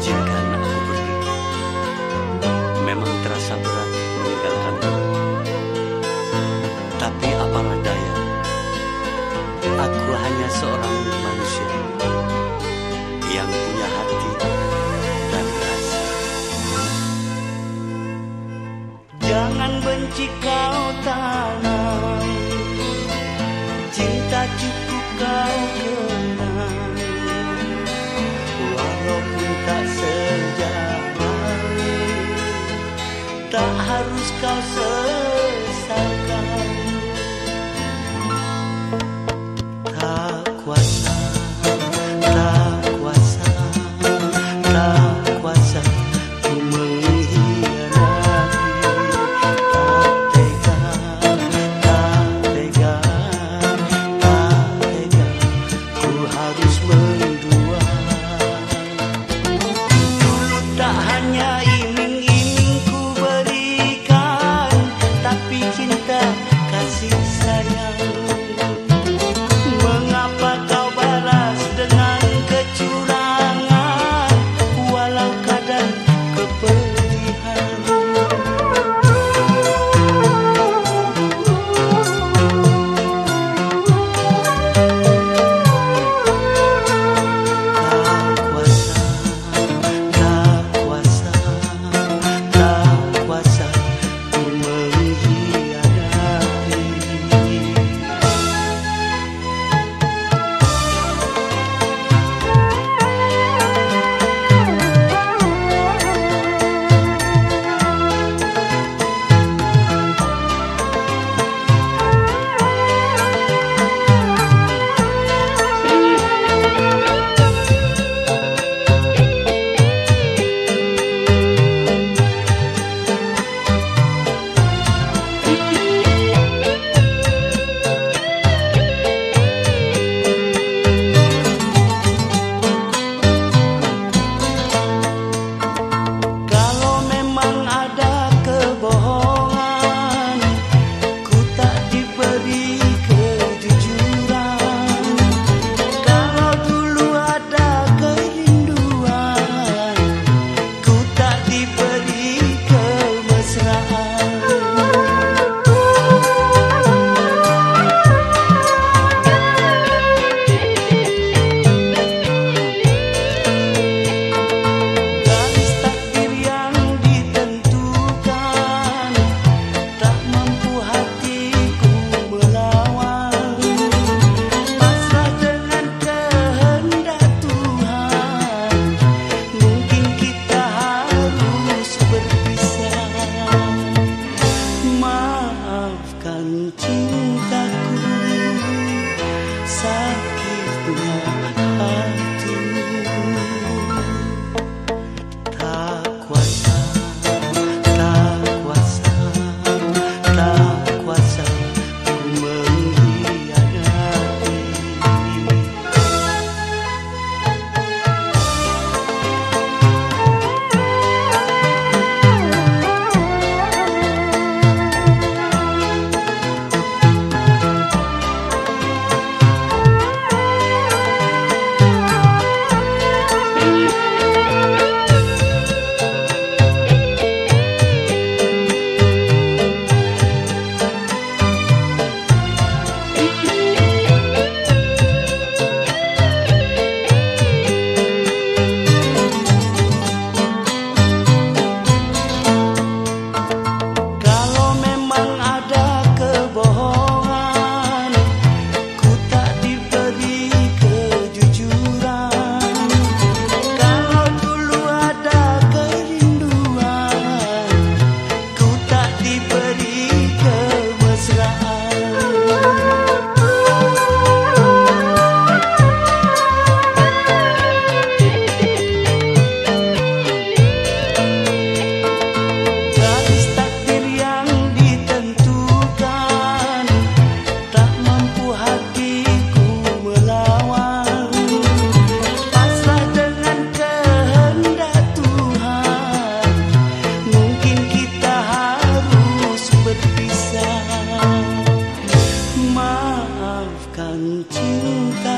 Izinkan aku pergi. Memang terasa berat meninggalkanmu. Tapi apa daya, aku hanya seorang manusia yang punya hati dan rasa. Jangan benci kau tanam, cinta cukup kau. tak harus kau sesali 我知道。就